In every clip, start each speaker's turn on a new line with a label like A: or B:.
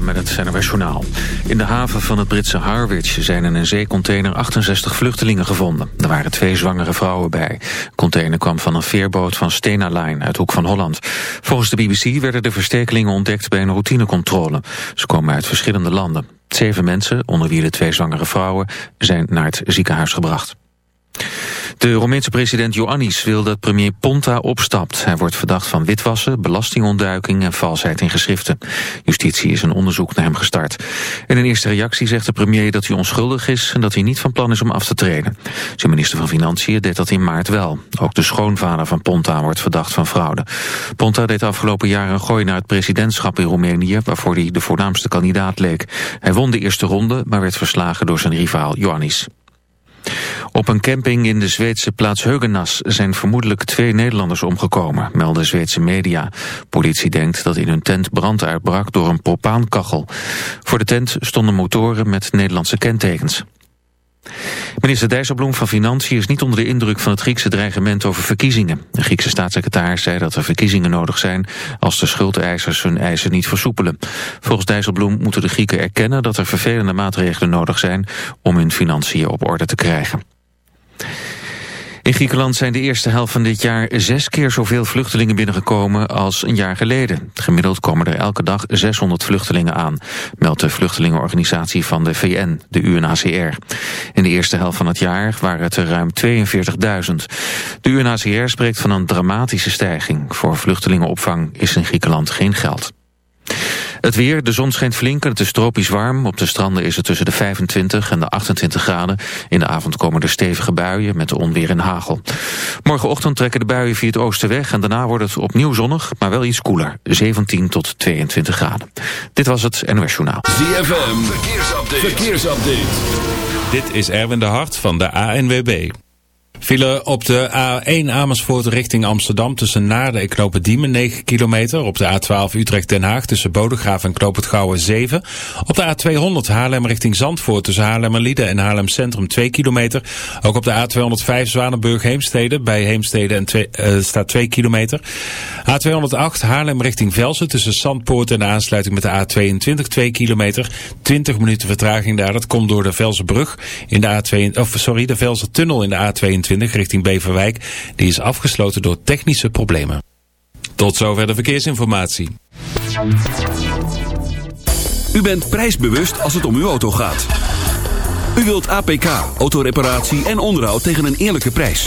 A: Met het NRS Journaal. In de haven van het Britse Harwich zijn in een zeecontainer 68 vluchtelingen gevonden. Er waren twee zwangere vrouwen bij. De container kwam van een veerboot van Stena Line uit Hoek van Holland. Volgens de BBC werden de verstekelingen ontdekt bij een routinecontrole. Ze komen uit verschillende landen. Zeven mensen, onder wie de twee zwangere vrouwen, zijn naar het ziekenhuis gebracht. De Romeinse president Ioannis wil dat premier Ponta opstapt. Hij wordt verdacht van witwassen, belastingontduiking en valsheid in geschriften. Justitie is een onderzoek naar hem gestart. In een eerste reactie zegt de premier dat hij onschuldig is... en dat hij niet van plan is om af te treden. Zijn minister van Financiën deed dat in maart wel. Ook de schoonvader van Ponta wordt verdacht van fraude. Ponta deed afgelopen jaar een gooi naar het presidentschap in Roemenië... waarvoor hij de voornaamste kandidaat leek. Hij won de eerste ronde, maar werd verslagen door zijn rivaal Ioannis. Op een camping in de Zweedse plaats Heugenas zijn vermoedelijk twee Nederlanders omgekomen, melden Zweedse media. Politie denkt dat in hun tent brand uitbrak door een propaankachel. Voor de tent stonden motoren met Nederlandse kentekens. Minister Dijsselbloem van Financiën is niet onder de indruk van het Griekse dreigement over verkiezingen. De Griekse staatssecretaris zei dat er verkiezingen nodig zijn als de schuldeisers hun eisen niet versoepelen. Volgens Dijsselbloem moeten de Grieken erkennen dat er vervelende maatregelen nodig zijn om hun financiën op orde te krijgen. In Griekenland zijn de eerste helft van dit jaar zes keer zoveel vluchtelingen binnengekomen als een jaar geleden. Gemiddeld komen er elke dag 600 vluchtelingen aan, meldt de vluchtelingenorganisatie van de VN, de UNHCR. In de eerste helft van het jaar waren het er ruim 42.000. De UNHCR spreekt van een dramatische stijging. Voor vluchtelingenopvang is in Griekenland geen geld. Het weer, de zon schijnt flink en het is tropisch warm. Op de stranden is het tussen de 25 en de 28 graden. In de avond komen er stevige buien met onweer en hagel. Morgenochtend trekken de buien via het oosten weg... en daarna wordt het opnieuw zonnig, maar wel iets koeler. 17 tot 22 graden. Dit was het NOS Journaal.
B: ZFM, verkeersupdate. verkeersupdate.
C: Dit is Erwin de Hart van de ANWB. Vielen op de A1 Amersfoort richting Amsterdam tussen Naarden en Knopen Diemen 9 kilometer. Op de A12 Utrecht Den Haag tussen Bodegraaf en Knoop het Gouwen 7. Op de A200 Haarlem richting Zandvoort tussen Haarlemmerlieden en Haarlem Centrum 2 kilometer. Ook op de A205 Zwanenburg Heemstede bij Heemstede en uh, staat 2 kilometer. A208 Haarlem richting Velsen tussen Zandpoort en de aansluiting met de A22 2 kilometer. 20 minuten vertraging daar. Dat komt door de Velsenbrug in de A2, of sorry, de Velsen-tunnel in de A22 richting Beverwijk. Die is afgesloten door technische problemen. Tot zover de verkeersinformatie.
B: U bent prijsbewust als het om uw auto gaat. U wilt APK, autoreparatie en onderhoud tegen een eerlijke prijs.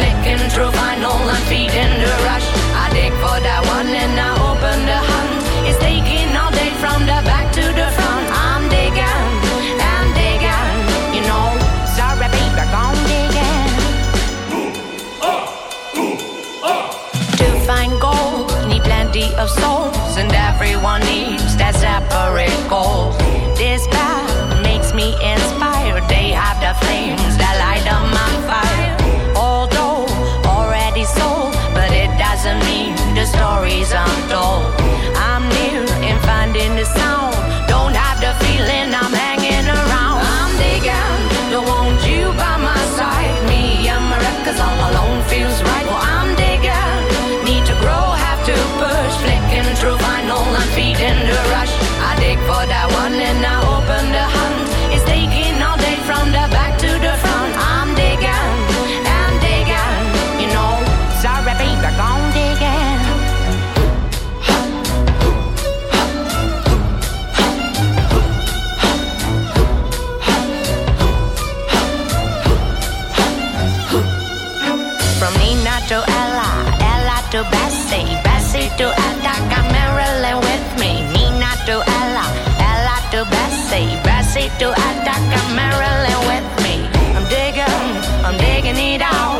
D: flicking through vinyl, I'm feeding the rush. I dig for that one and I open the hunt. It's taking all day from the back to the front. I'm digging, I'm digging, you know. Sorry, baby, I'm digging. Boom, up, boom, up. To find gold, need plenty of souls, and everyone needs that separate gold. to Bessie, Bessie to Attack, Marilyn with me, Nina to Ella, Ella to Bessie, Bessie to Attack, Marilyn with me. I'm digging, I'm digging it out.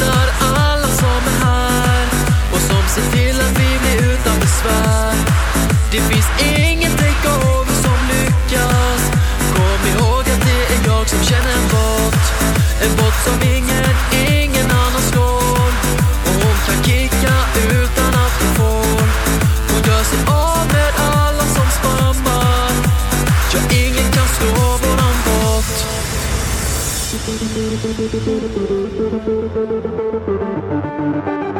E: vaktar alla som är här och som ser till att vi blir utan besvär. Det finns ingen takeover som lyckas. Kom ihåg att det är jag som känner en bot. En bot som ingen Thank you.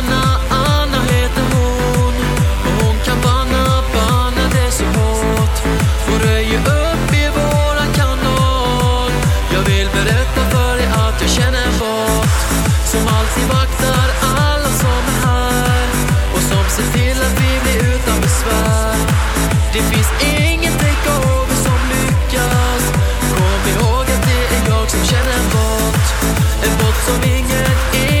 E: Röjer upp i våran kanal Jag vill berätta för dig att jag känner en bot. Som alltid vaktar alla som är här Och som ser till att vi blir utan besvär Det finns ingen över som lyckas Kom ihåg att det är jag som känner en bot. En bot som ingen, ingen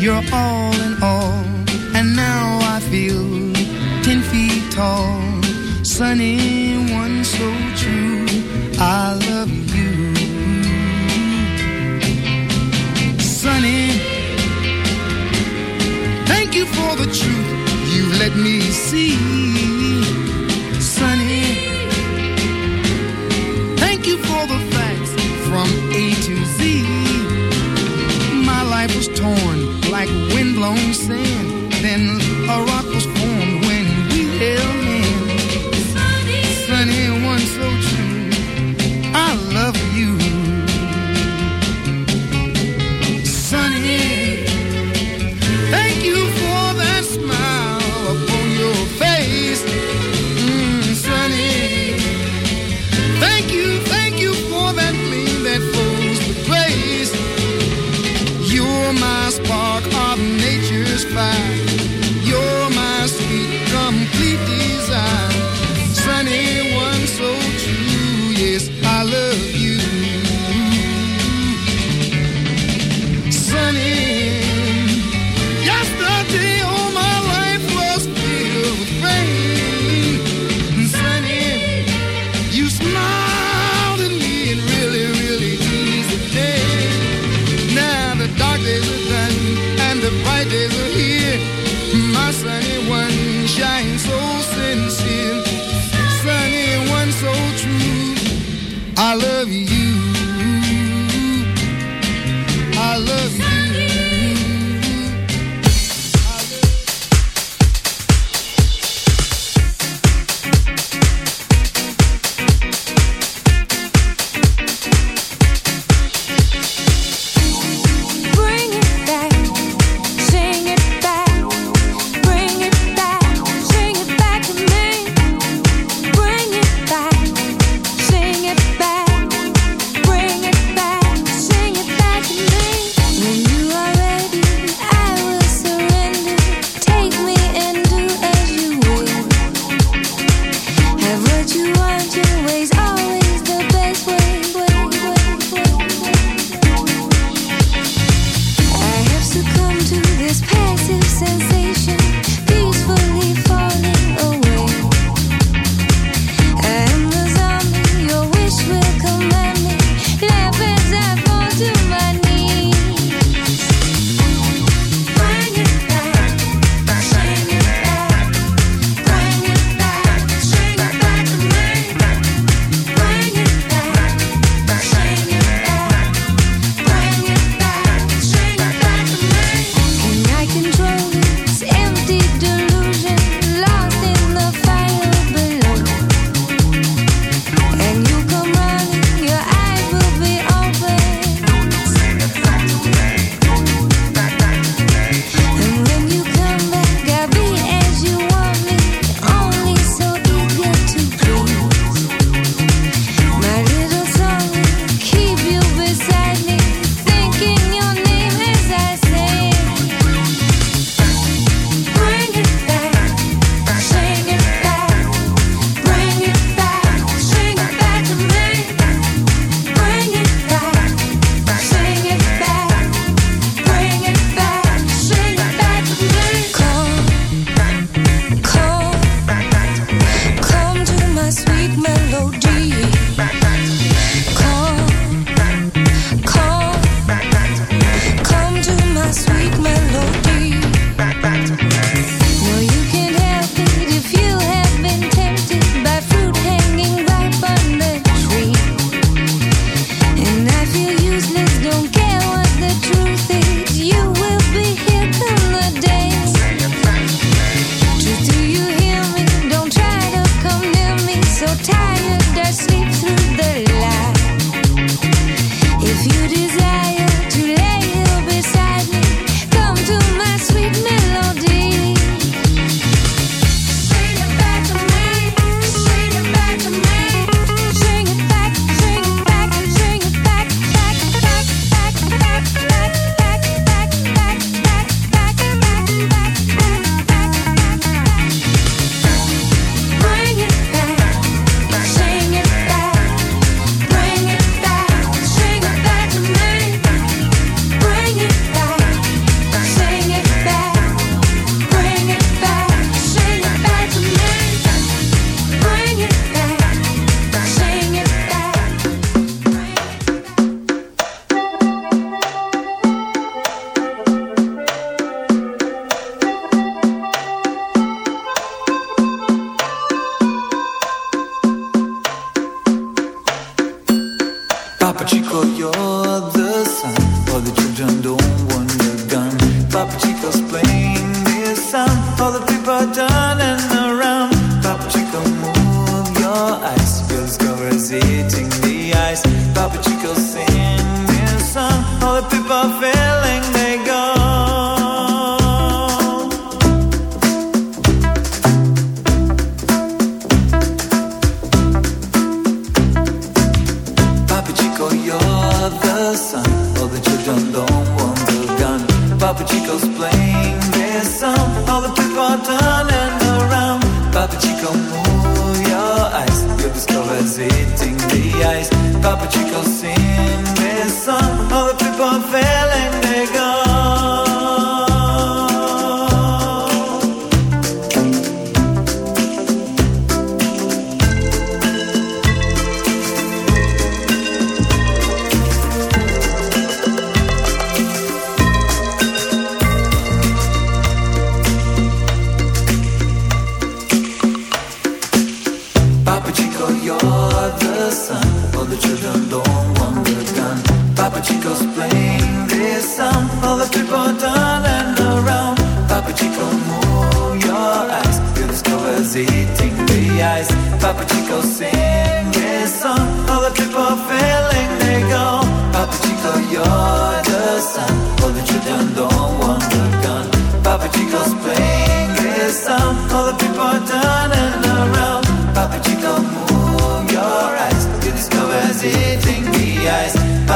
F: me all in all, and now I feel ten feet tall. Sunny, one so true. I love you, Sunny. Thank you for the truth you let me see, like windblown sand. Then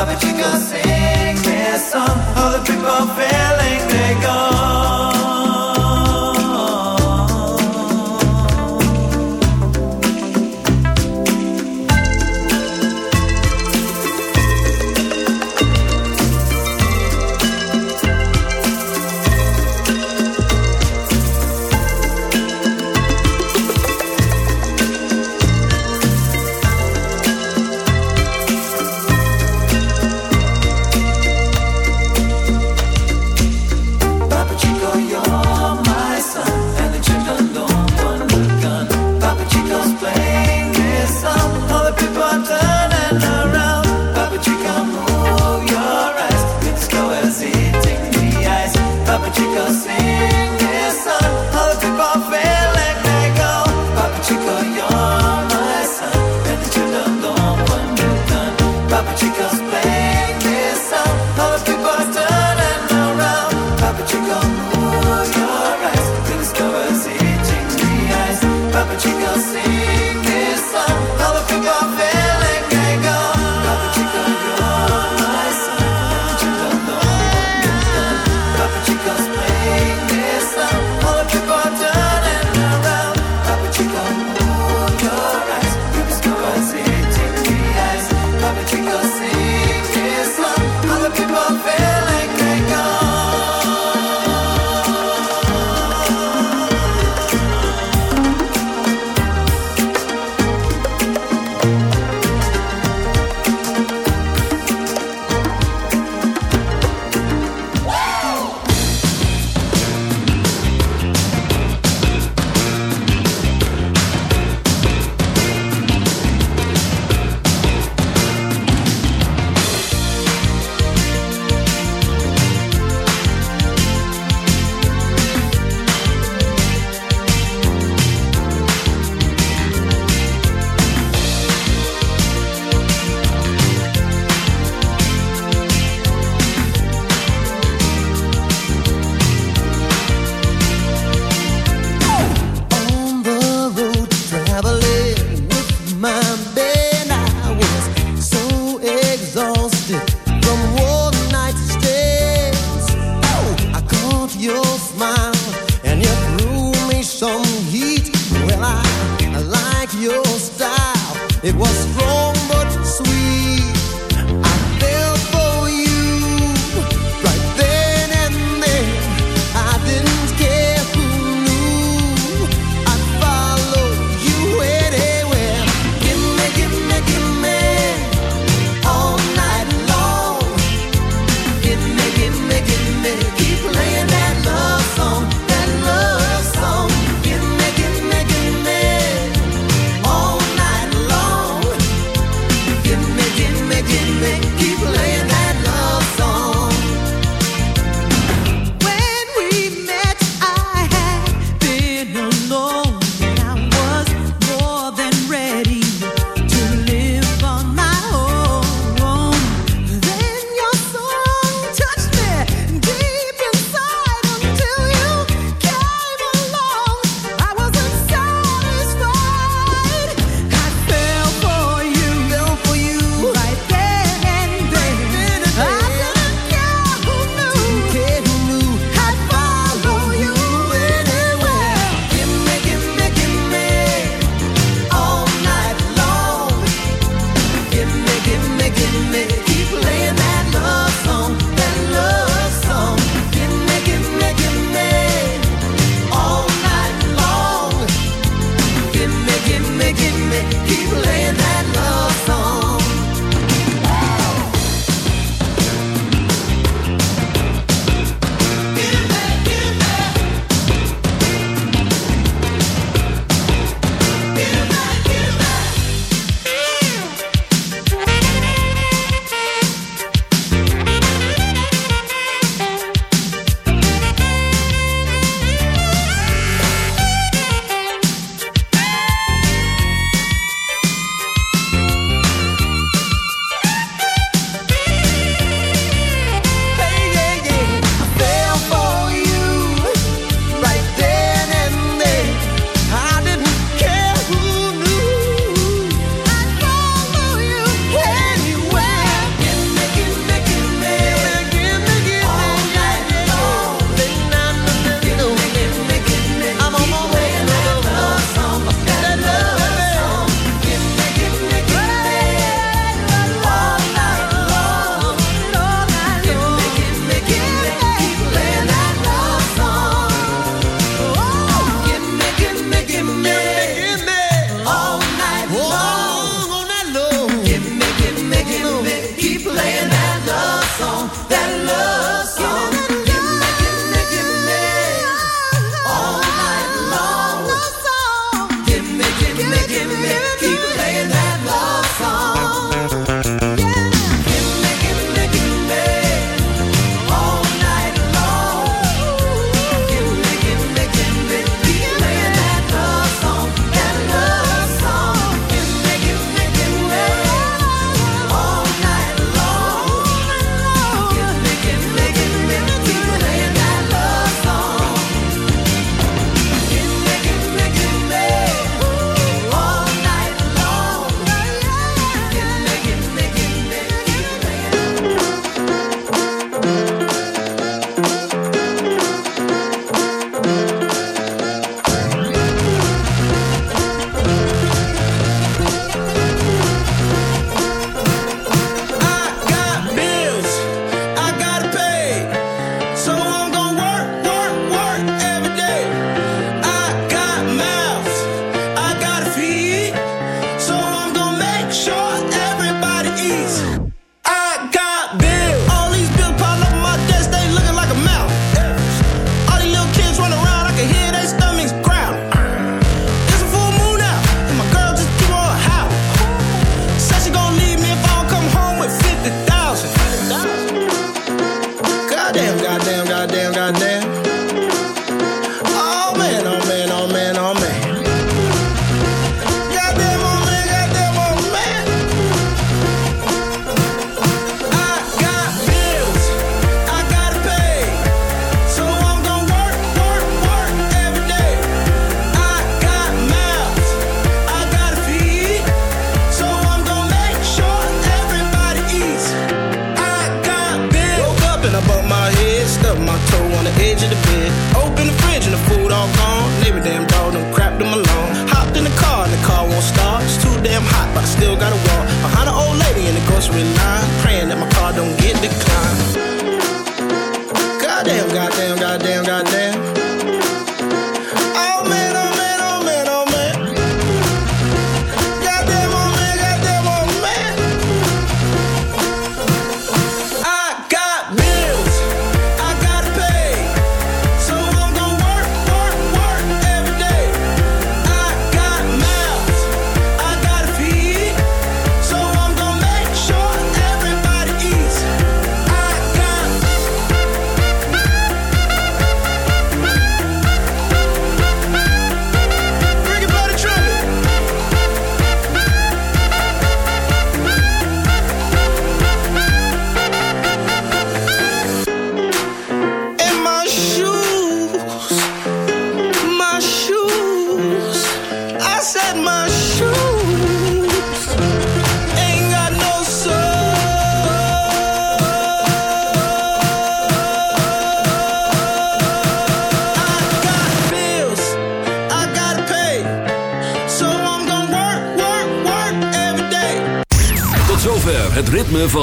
B: sabe de cansei.